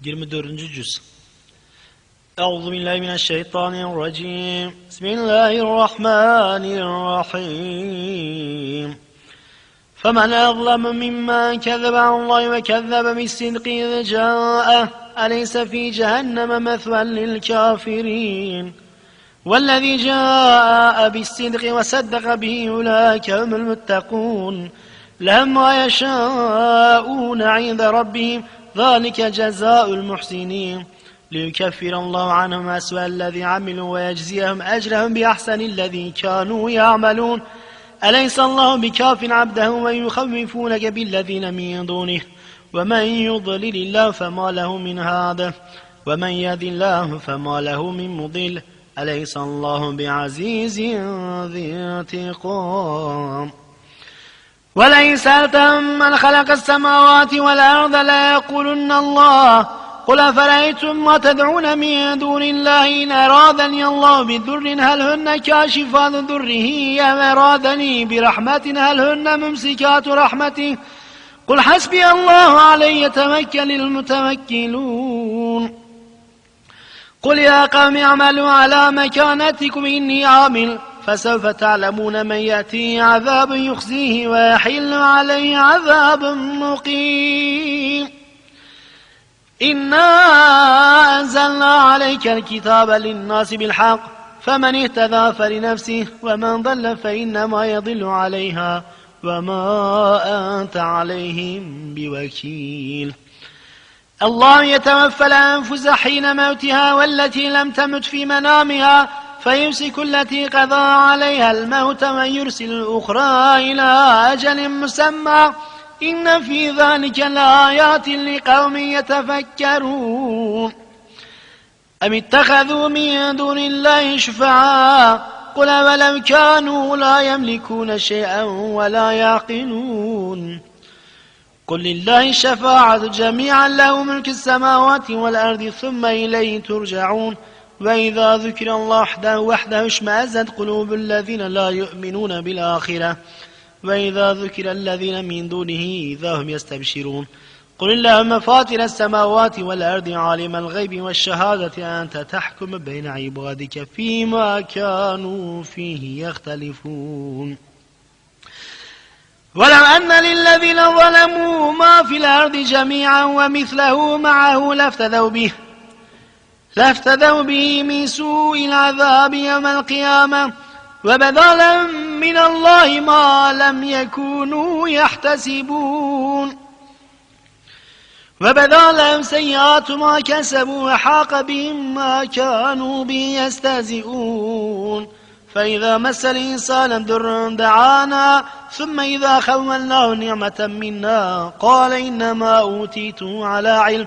24. Cüz. Euzu billahi mineşşeytanirracim. Bismillahirrahmanirrahim. فمن أظلم ممن كذب على الله وكذب بالصدق إذ جاءه أليس في جهنم مثوى للكافرين والذي جاء بالصدق وصدق به أولئك هم المتقون لهم ما يشاءون عند ربهم ذلك جزاء المحسنين ليكفر الله عنهم أسوأ الذي عملوا ويجزيهم أجرهم بأحسن الذي كانوا يعملون. أليس الله بكاف عبده ويخوفونك بالذين من دونه؟ ومن يضلل الله فما له من هذا ومن يهد الله فما له من مضل. أليس الله بعزيز ذي انتقام؟ ولئن سألتهم من خلق السماوات والأرض لا يقولن الله. قل أفرأيتم ما تدعون من دون الله إن أرادني الله بذر هل هن كاشفات ذره أم أرادني برحمة هل هن ممسكات رحمته؟ قل حسبي الله علي يتمكن المتوكلون. قل يا قوم اعملوا على مكانتكم إني عامل. فسوف تعلمون من يأتي عذاب يخزيه ويحل عليه عذاب مقيم. إنا أنزلنا عليك الكتاب للناس بالحق فمن اهتدى فلنفسه ومن ضل فإنما يضل عليها وما أنت عليهم بوكيل. الله يتوفى الأنفس حين موتها والتي لم تمت في منامها فيمسك التي قضى عليها الموت ويرسل الأخرى إلى أجل مسمى. إن في ذلك لآيات لقوم يتفكرون. أم اتخذوا من دون الله شفعاء؟ قل ولو كانوا لا يملكون شيئا ولا يعقلون. قل لله الشفاعة جميعا له ملك السماوات والأرض ثم إليه ترجعون. وإذا ذكر الله وحده وحده اشمأزت قلوب الذين لا يؤمنون بالآخرة وإذا ذكر الذين من دونه إذا هم يستبشرون قل اللهم فاطر السماوات والأرض عالم الغيب والشهادة أنت تحكم بين عبادك فيما كانوا فيه يختلفون ولو أن للذين ظلموا ما في الأرض جميعا ومثله معه لافتدوا به لافتدوا به من سوء العذاب يوم القيامة لهم من الله ما لم يكونوا يحتسبون. وبدا لهم سيئات ما كسبوا وحاق بهم ما كانوا به يستهزئون. فإذا مس الإنسان در دعانا ثم إذا خولناه نعمة منا قال إنما أوتيته على علم.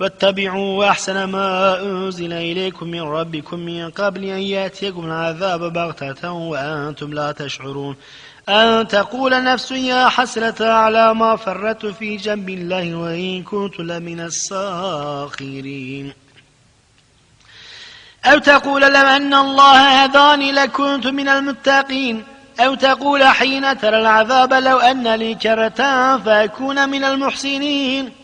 واتبعوا أحسن ما أنزل إليكم من ربكم من قبل أن يأتيكم العذاب بغتة وأنتم لا تشعرون. أن تقول نفس يا حسرة على ما فرت في جنب الله وإن كنت لمن الساخرين. أو تقول لو أن الله هداني لكنت من المتقين. أو تقول حين ترى العذاب لو أن لي كرة فأكون من المحسنين.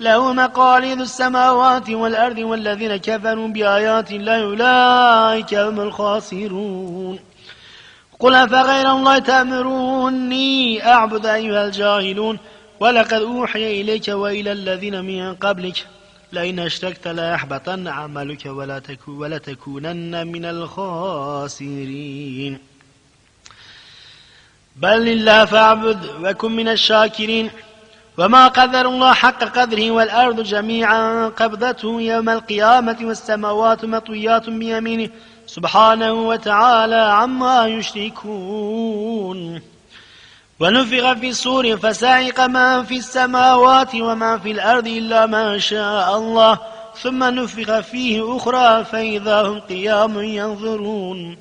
له مقاليد السماوات والأرض والذين كفروا بآيات الله أولئك هم الخاسرون. قل أفغير الله تأمروني أعبد أيها الجاهلون؟ ولقد أوحي إليك وإلى الذين من قبلك. لئن أشركت ليحبطن عملك ولا تكو ولتكونن من الخاسرين. بل لله فاعبد وكن من الشاكرين. وما قدر الله حق قدره والأرض جميعا قبضته يوم القيامة والسماوات مطويات بيمينه سبحانه وتعالى عما يشركون ونفخ في الصور فسعق من في السماوات وما في الأرض إلا ما شاء الله ثم نفخ فيه أخرى فإذا هم قيام ينظرون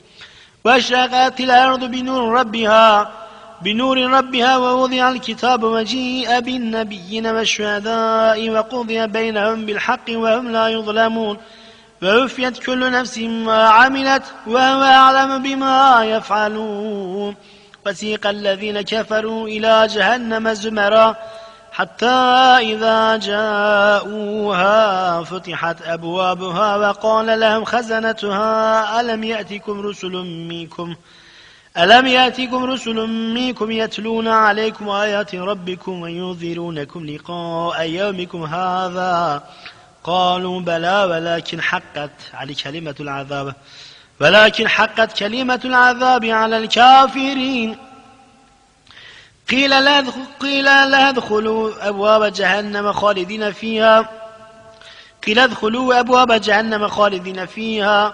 واشرقت الأرض بنور ربها بنور ربها ووضع الكتاب وجيء بالنبيين والشهداء وقضي بينهم بالحق وهم لا يظلمون. ووفيت كل نفس ما عملت وهو أعلم بما يفعلون. وسيق الذين كفروا إلى جهنم زمرا حتى إذا جاءوها فتحت أبوابها وقال لهم خزنتها ألم يأتكم رسل منكم ألم يأتكم رسل منكم يتلون عليكم آيات ربكم وينذرونكم لقاء يومكم هذا؟ قالوا بلى ولكن حقت على كلمة العذاب. ولكن حقت كلمة العذاب على الكافرين. قيل لا قيل لا ادخلوا أبواب جهنم خالدين فيها. قيل ادخلوا أبواب جهنم خالدين فيها.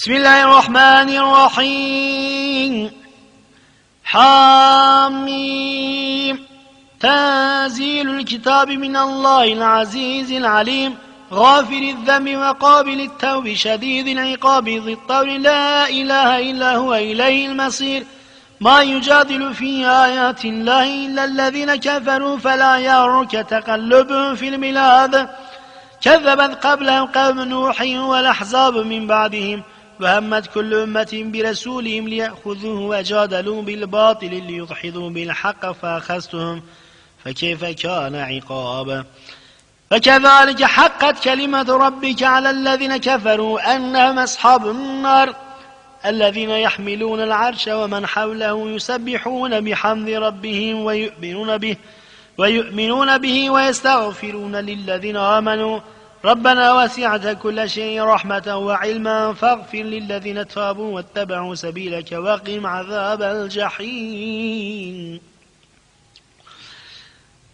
بسم الله الرحمن الرحيم. حاميم. تنزيل الكتاب من الله العزيز العليم. غافر الذنب وقابل التوب شديد العقاب ذي الطول. لا إله إلا هو إليه المصير. ما يجادل في آيات الله إلا الذين كفروا فلا يغرك تقلبهم في البلاد كذبت قبلهم قوم نوح والأحزاب من بعدهم. وهمت كل أمة برسولهم ليأخذوه وجادلوا بالباطل ليضحضوا بالحق فأخذتهم فكيف كان عقابا فكذلك حقت كلمة ربك على الذين كفروا أنهم أصحاب النار الذين يحملون العرش ومن حوله يسبحون بحمد ربهم ويؤمنون به ويؤمنون به ويستغفرون للذين آمنوا ربنا وسعت كل شيء رحمة وعلما فاغفر للذين تابوا واتبعوا سبيلك وقم عذاب الجحيم.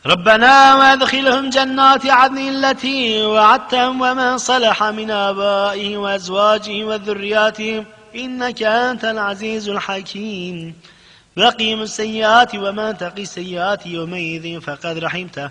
ربنا وادخلهم جنات عدن التي وعدتهم ومن صلح من آبائهم وأزواجهم وذرياتهم إنك أنت العزيز الحكيم. وقيم السيئات وما تقي السيئات يومئذ فقد رحمته.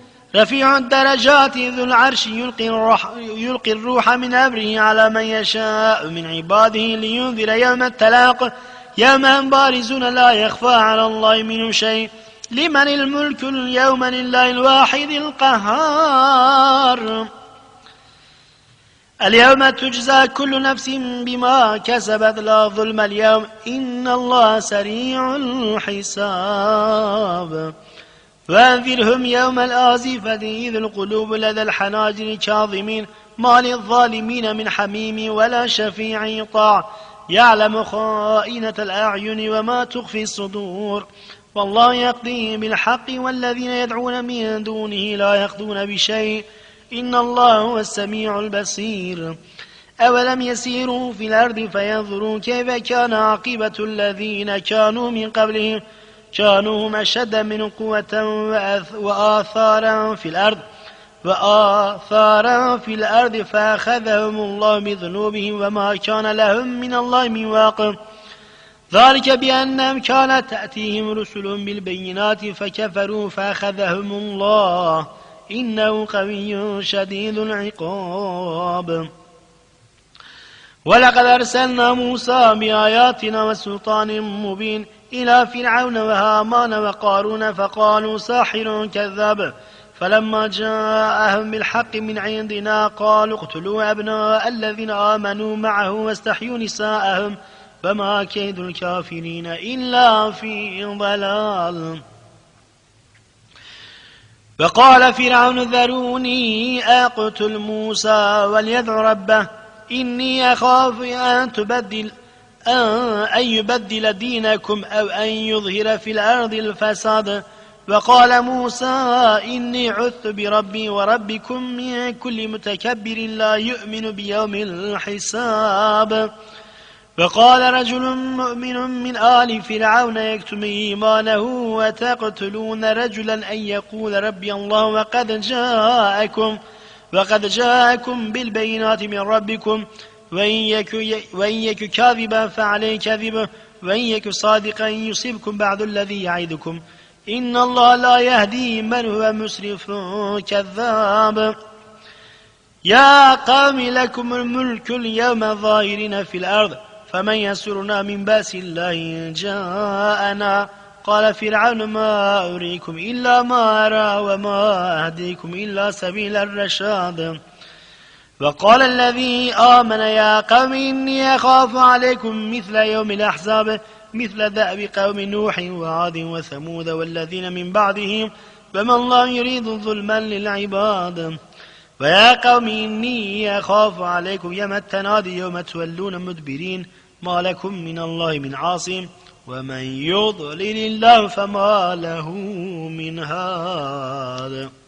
رفيع الدرجات ذو العرش يلقي الروح, يلقي الروح من أمره على من يشاء من عباده لينذر يوم التلاق يوم بارزون لا يخفى على الله منه شيء. لمن الملك اليوم لله الواحد القهار. اليوم تجزى كل نفس بما كسبت لا ظلم اليوم إن الله سريع الحساب. وانذرهم يوم الآزفة إذ القلوب لدى الحناجر كاظمين ما للظالمين من حميم ولا شفيع يطاع. يعلم خائنة الأعين وما تخفي الصدور. والله يقضي بالحق والذين يدعون من دونه لا يقضون بشيء. إن الله هو السميع البصير. أولم يسيروا في الأرض فينظروا كيف كان عاقبة الذين كانوا من قبلهم. كانوا أشد من قوة وآثارا في الأرض وآثارا في الأرض فأخذهم الله بذنوبهم وما كان لهم من الله من واقع ذلك بأنهم كانت تأتيهم رسل بالبينات فكفروا فأخذهم الله. إنه قوي شديد العقاب. ولقد أرسلنا موسى بآياتنا وسلطان مبين إلى فرعون وهامان وقارون فقالوا ساحر كذاب. فلما جاءهم بالحق من عندنا قالوا اقتلوا أبناء الذين آمنوا معه واستحيوا نساءهم. فما كيد الكافرين إلا في ضلال. فقال فرعون ذروني أقتل موسى وليدع ربه. إني أخاف أن تبدل أن يبدل دينكم أو أن يظهر في الأرض الفساد. وقال موسى إني عثت بربي وربكم من كل متكبر لا يؤمن بيوم الحساب. فقال رجل مؤمن من آل فرعون يكتم إيمانه وتقتلون رجلا أن يقول ربي الله وقد جاءكم وقد جاءكم بالبينات من ربكم. وإن يك, وإن يك كاذبا فعليه كذبه وإن يك صادقا يصيبكم بعد الذي يعيدكم إن الله لا يهدي من هو مسرف كذاب. يا قوم لكم الملك اليوم ظاهرين في الأرض فمن يسرنا من باس الله إن جاءنا قال فرعون ما أريكم إلا ما أرى وما أهديكم إلا سبيل الرشاد وقال الذي آمن يا قوم إني أخاف عليكم مثل يوم الأحزاب مثل دأب قوم نوح وعاد وثمود والذين من بعدهم فما الله يريد ظلما للعباد. ويا قوم إني أخاف عليكم يوم التنادي يوم تولون مدبرين ما لكم من الله من عاصم ومن يضلل الله فما له من هاد.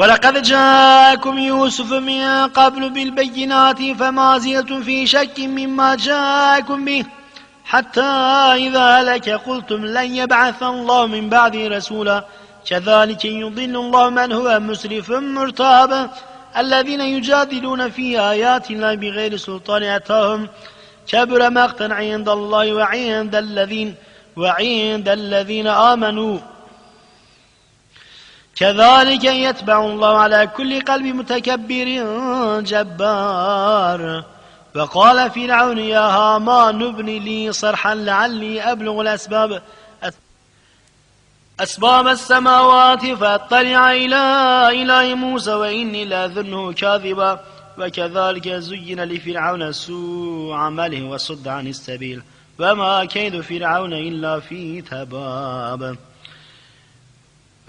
ولقد جاءكم يوسف من قبل بالبينات فما زلتم في شك مما جاءكم به. حتى إذا هلك قلتم لن يبعث الله من بعد رسولا. كذلك يضل الله من هو مسرف مرتاب الذين يجادلون في آيات الله بغير سلطان أتاهم. كبر مقتا عند الله وعند الذين وعند الذين آمنوا. كذلك يتبع الله على كل قلب متكبر جبار. فقال فرعون يا هامان ابن لي صرحا لعلي أبلغ الأسباب. أسباب السماوات فأطلع إلى إله موسى وإني لأظنه كاذبا. وكذلك زين لفرعون سوء عمله وصد عن السبيل. وما كيد فرعون إلا في تباب.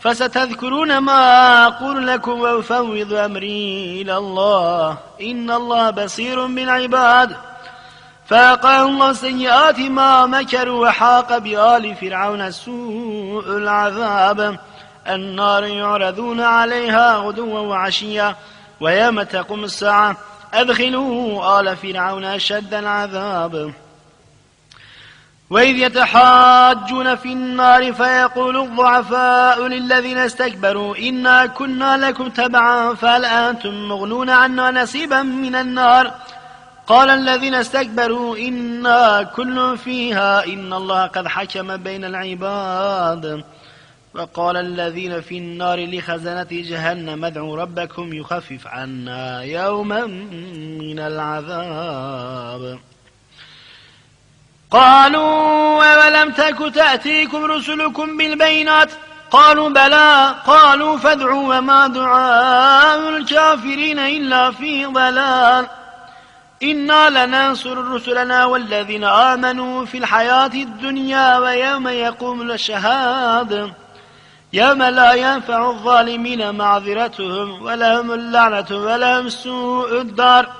فستذكرون ما أقول لكم وأفوض أمري إلى الله. إن الله بصير بالعباد. فقال الله سيئات ما مكروا وحاق بآل فرعون سوء العذاب. النار يعرضون عليها غدوا وعشيا ويوم تقوم الساعة. أدخلوا آل فرعون أشد العذاب. وإذ يتحاجون في النار فيقول الضعفاء للذين استكبروا إنا كنا لكم تبعا فهل أنتم مغنون عنا نصيبا من النار؟ قال الذين استكبروا إنا كل فيها إن الله قد حكم بين العباد. وقال الذين في النار لخزنة جهنم ادعوا ربكم يخفف عنا يوما من العذاب. قالوا أولم تك تأتيكم رسلكم بالبينات؟ قالوا بلى. قالوا فادعوا وما دعاء الكافرين إلا في ضلال. إنا لننصر رسلنا والذين آمنوا في الحياة الدنيا ويوم يقوم الشهاد. يوم لا ينفع الظالمين معذرتهم ولهم اللعنة ولهم سوء الدار.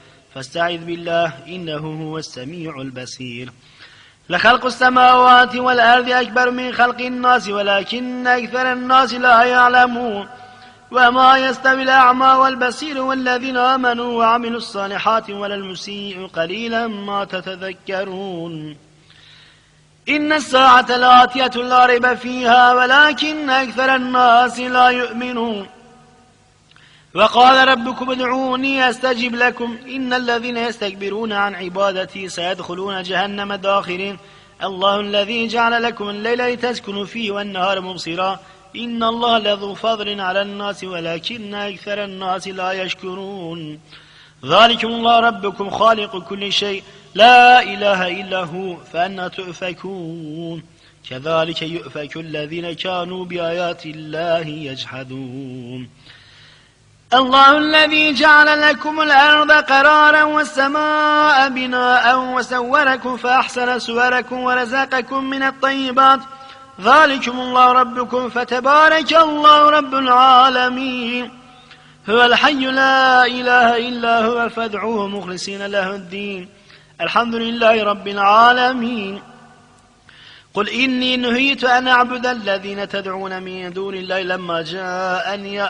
فاستعذ بالله إنه هو السميع البصير. لخلق السماوات والأرض أكبر من خلق الناس ولكن أكثر الناس لا يعلمون. وما يستوي الأعمى والبصير والذين آمنوا وعملوا الصالحات ولا المسيء قليلا ما تتذكرون. إن الساعة لآتية لا ريب فيها ولكن أكثر الناس لا يؤمنون. وقال ربكم ادعوني أستجب لكم. إن الذين يستكبرون عن عبادتي سيدخلون جهنم داخرين. الله الذي جعل لكم الليل لتسكنوا فيه والنهار مبصرا. إن الله لذو فضل على الناس ولكن أكثر الناس لا يشكرون. ذلكم الله ربكم خالق كل شيء. لا إله إلا هو فأنا تؤفكون. كذلك يؤفك الذين كانوا بآيات الله يجحدون. الله الذي جعل لكم الأرض قرارا والسماء بناء وسوركم فأحسن سوركم ورزقكم من الطيبات. ذلكم الله ربكم فتبارك الله رب العالمين. هو الحي لا إله إلا هو فادعوه مخلصين له الدين. الحمد لله رب العالمين. قل إني نهيت أن أعبد الذين تدعون من دون الله لما جاءني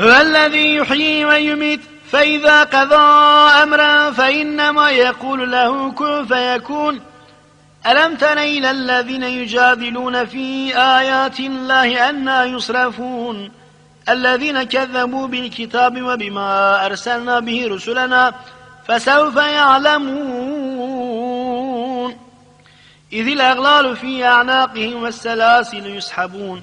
هو الذي يحيي ويميت فإذا قضى أمرا فإنما يقول له كن فيكون. ألم تر إلى الذين يجادلون في آيات الله أنا يصرفون؟ الذين كذبوا بالكتاب وبما أرسلنا به رسلنا فسوف يعلمون. إذ الأغلال في أعناقهم والسلاسل يسحبون.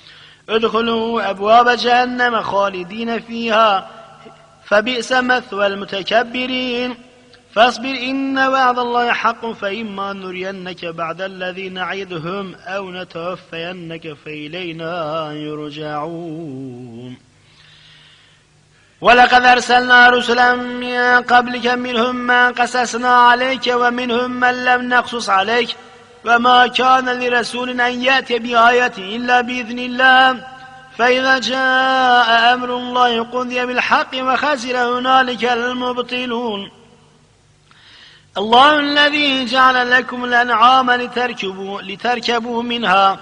ادخلوا أبواب جهنم خالدين فيها فبئس مثوى المتكبرين. فاصبر إن وعد الله حق فإما نرينك بعد الذي نعيدهم أو نتوفينك فإلينا يرجعون. ولقد أرسلنا رسلا من قبلك منهم من قصصنا عليك ومنهم من لم نقصص عليك. وما كان لرسول أن يأتي بآية إلا بإذن الله فإذا جاء أمر الله قضي بالحق وخسر هنالك المبطلون الله الذي جعل لكم الأنعام لتركبوا, لتركبوا منها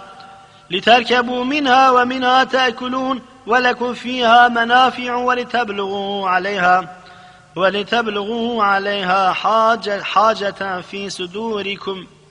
لتركبوا منها ومنها تأكلون ولكم فيها منافع ولتبلغوا عليها ولتبلغوا عليها حاجة, حاجة في صدوركم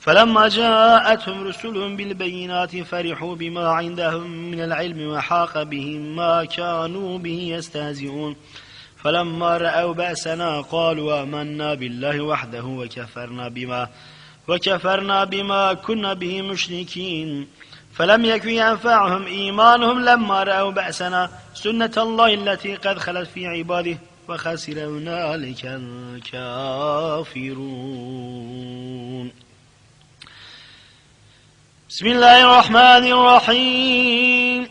فلما جاءتهم رسلهم بالبينات فرحوا بما عندهم من العلم وحاق بهم ما كانوا به يستهزئون. فلما رأوا بأسنا قالوا آمنا بالله وحده وكفرنا بما وكفرنا بما كنا به مشركين. فلم يكن ينفعهم إيمانهم لما رأوا بأسنا سنة الله التي قد خلت في عباده وخسر هنالك الكافرون. بسم الله الرحمن الرحيم.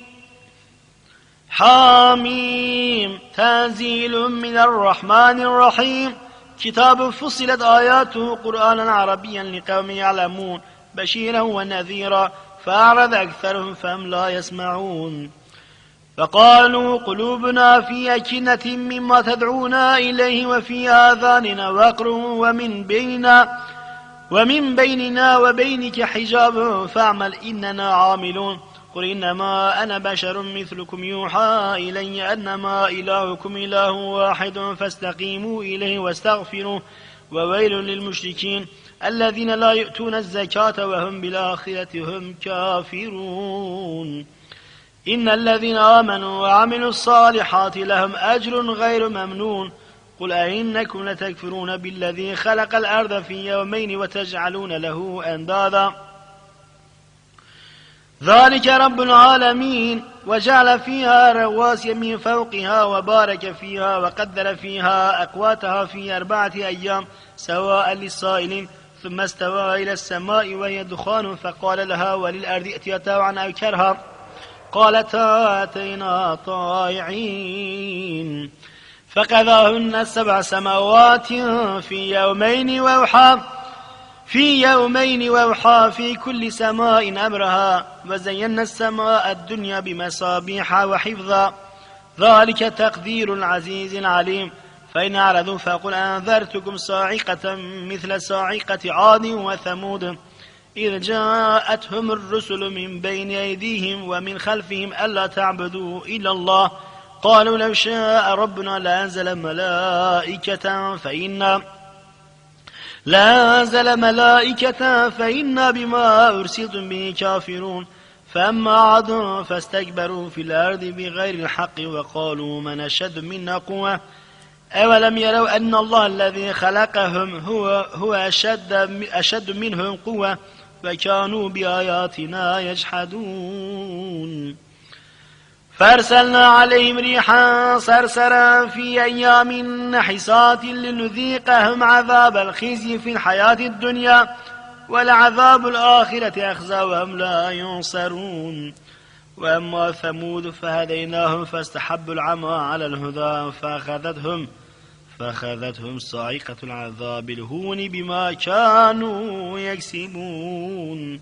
حاميم. تنزيل من الرحمن الرحيم. كتاب فصلت آياته قرآنا عربيا لقوم يعلمون بشيرا ونذيرا فأعرض أكثرهم فهم لا يسمعون. فقالوا قلوبنا في أكنة مما تدعونا إليه وفي آذاننا وقر ومن بيننا. ومن بيننا وبينك حجاب فاعمل إننا عاملون. قل إنما أنا بشر مثلكم يوحى إلي أنما إلهكم إله واحد فاستقيموا إليه واستغفروه. وويل للمشركين الذين لا يؤتون الزكاة وهم بالآخرة هم كافرون. إن الذين آمنوا وعملوا الصالحات لهم أجر غير ممنون. قل أئنكم لتكفرون بالذي خلق الأرض في يومين وتجعلون له أندادا. ذلك رب العالمين وجعل فيها رواسي من فوقها وبارك فيها وقدر فيها أقواتها في أربعة أيام سواء للسائلين ثم استوى إلى السماء وهي دخان فقال لها وللأرض ائتيا عن أو كرها. قالتا أتينا طائعين. فقذاهن سبع سماوات في يومين وأوحى في يومين وأوحى في كل سماء أمرها وزينا السماء الدنيا بمصابيح وحفظا. ذلك تقدير العزيز العليم. فإن أعرضوا فقل أنذرتكم صاعقة مثل صاعقة عاد وثمود. إذ جاءتهم الرسل من بين أيديهم ومن خلفهم ألا تعبدوا إلا الله قالوا لو شاء ربنا لأنزل ملائكة فإنا لأنزل ملائكة فإنا بما أرسلتم به كافرون. فأما عاد فاستكبروا في الأرض بغير الحق وقالوا من أشد منا قوة. أولم يروا أن الله الذي خلقهم هو, هو أشد, أشد منهم قوة. فكانوا بآياتنا يجحدون. فأرسلنا عليهم ريحا صرصرا في أيام نحسات لنذيقهم عذاب الخزي في الحياة الدنيا ولعذاب الآخرة أخزى وهم لا ينصرون. وأما ثمود فهديناهم فاستحبوا العمى على الهدى فأخذتهم فأخذتهم صاعقة العذاب الهون بما كانوا يكسبون.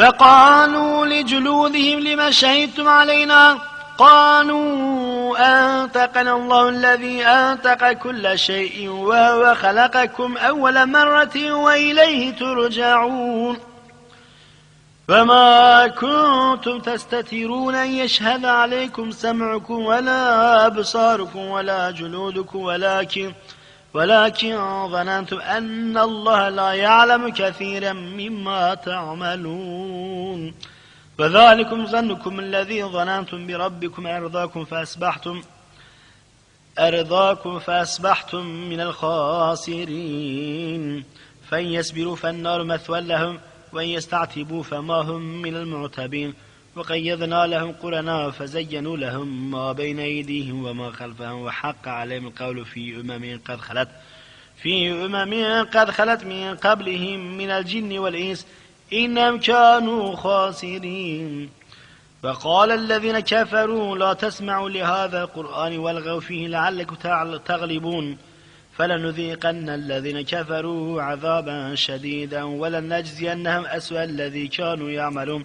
فقالوا لجلودهم لما شهدتم علينا قالوا أنتقنا الله الذي أنتق كل شيء وهو خلقكم أول مرة وإليه ترجعون فما كنتم تستترون أن يشهد عليكم سمعكم ولا أبصاركم ولا جلودكم ولكن ولكن ظننتم أن الله لا يعلم كثيرا مما تعملون. فذلكم ظنكم الذي ظننتم بربكم أرضاكم فأصبحتم أرضاكم فأصبحتم من الخاسرين. فإن يسبروا فالنار مثوى لهم وإن يستعتبوا فما هم من المعتبين. وقيضنا لهم قرنا فزينوا لهم ما بين أيديهم وما خلفهم وحق عليهم القول في أمم قد خلت في أمم قد خلت من قبلهم من الجن والإنس إنهم كانوا خاسرين. فقال الذين كفروا لا تسمعوا لهذا القرآن والغوا فيه لعلكم تغلبون. فلنذيقن الذين كفروا عذابا شديدا ولنجزينهم أسوأ الذي كانوا يعملون.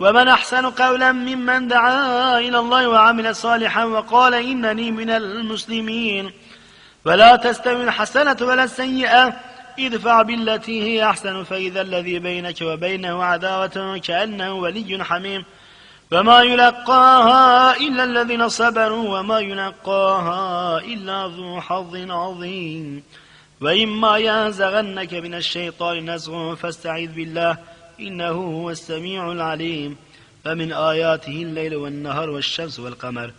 ومن أحسن قولا ممن دعا إلى الله وعمل صالحا وقال إنني من المسلمين ولا تستوي الحسنة ولا السيئة ادفع بالتي هي أحسن فإذا الذي بينك وبينه عداوة كأنه ولي حميم فما يلقاها إلا الذين صبروا وما يلقاها إلا ذو حظ عظيم وإما ينزغنك من الشيطان نزغ فاستعذ بالله إنه هو السميع العليم. فمن آياته الليل والنهار والشمس والقمر.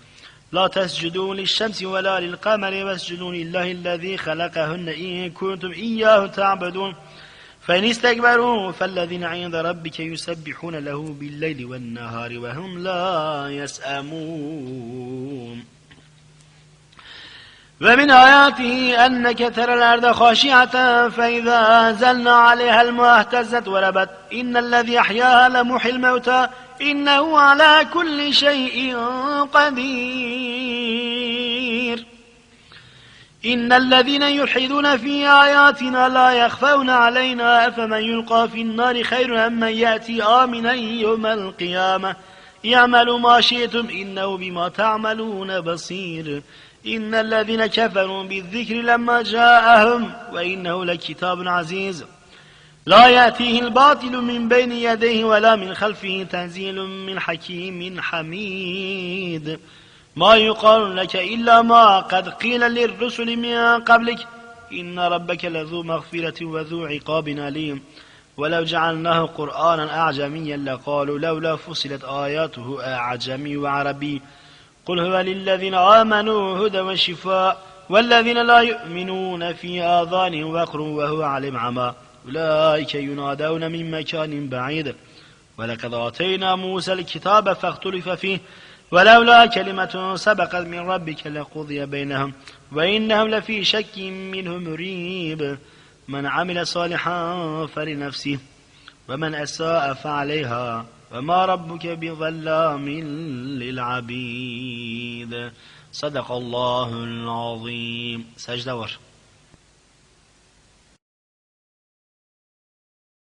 لا تسجدوا للشمس ولا للقمر واسجدوا لله الذي خلقهن إن كنتم إياه تعبدون. فإن استكبروا فالذين عند ربك يسبحون له بالليل والنهار وهم لا يسأمون. ومن آياته أنك ترى الأرض خاشعة فإذا أنزلنا عليها الماء اهتزت وربت إن الذي أحياها لمحي الموتى إنه على كل شيء قدير. إن الذين يلحدون في آياتنا لا يخفون علينا أفمن يلقى في النار خير أم من يأتي آمنا يوم القيامة. يعمل ما شئتم إنه بما تعملون بصير. إن الذين كفروا بالذكر لما جاءهم وإنه لكتاب عزيز. لا يأتيه الباطل من بين يديه ولا من خلفه تنزيل من حكيم حميد. ما يقال لك إلا ما قد قيل للرسل من قبلك. إن ربك لذو مغفرة وذو عقاب أليم. ولو جعلناه قرآنا أعجميا لقالوا لولا فصلت آياته أعجمي وعربي. قل هو للذين آمنوا هدى وشفاء والذين لا يؤمنون في آذانهم وقر وهو علم عمى أولئك ينادون من مكان بعيد ولقد آتينا موسى الكتاب فاختلف فيه ولولا كلمة سبقت من ربك لقضي بينهم وإنهم لفي شك منه مريب من عمل صالحا فلنفسه ومن أساء فعليها وما ربك بظلام للعبيد. صدق الله العظيم. سجدة ور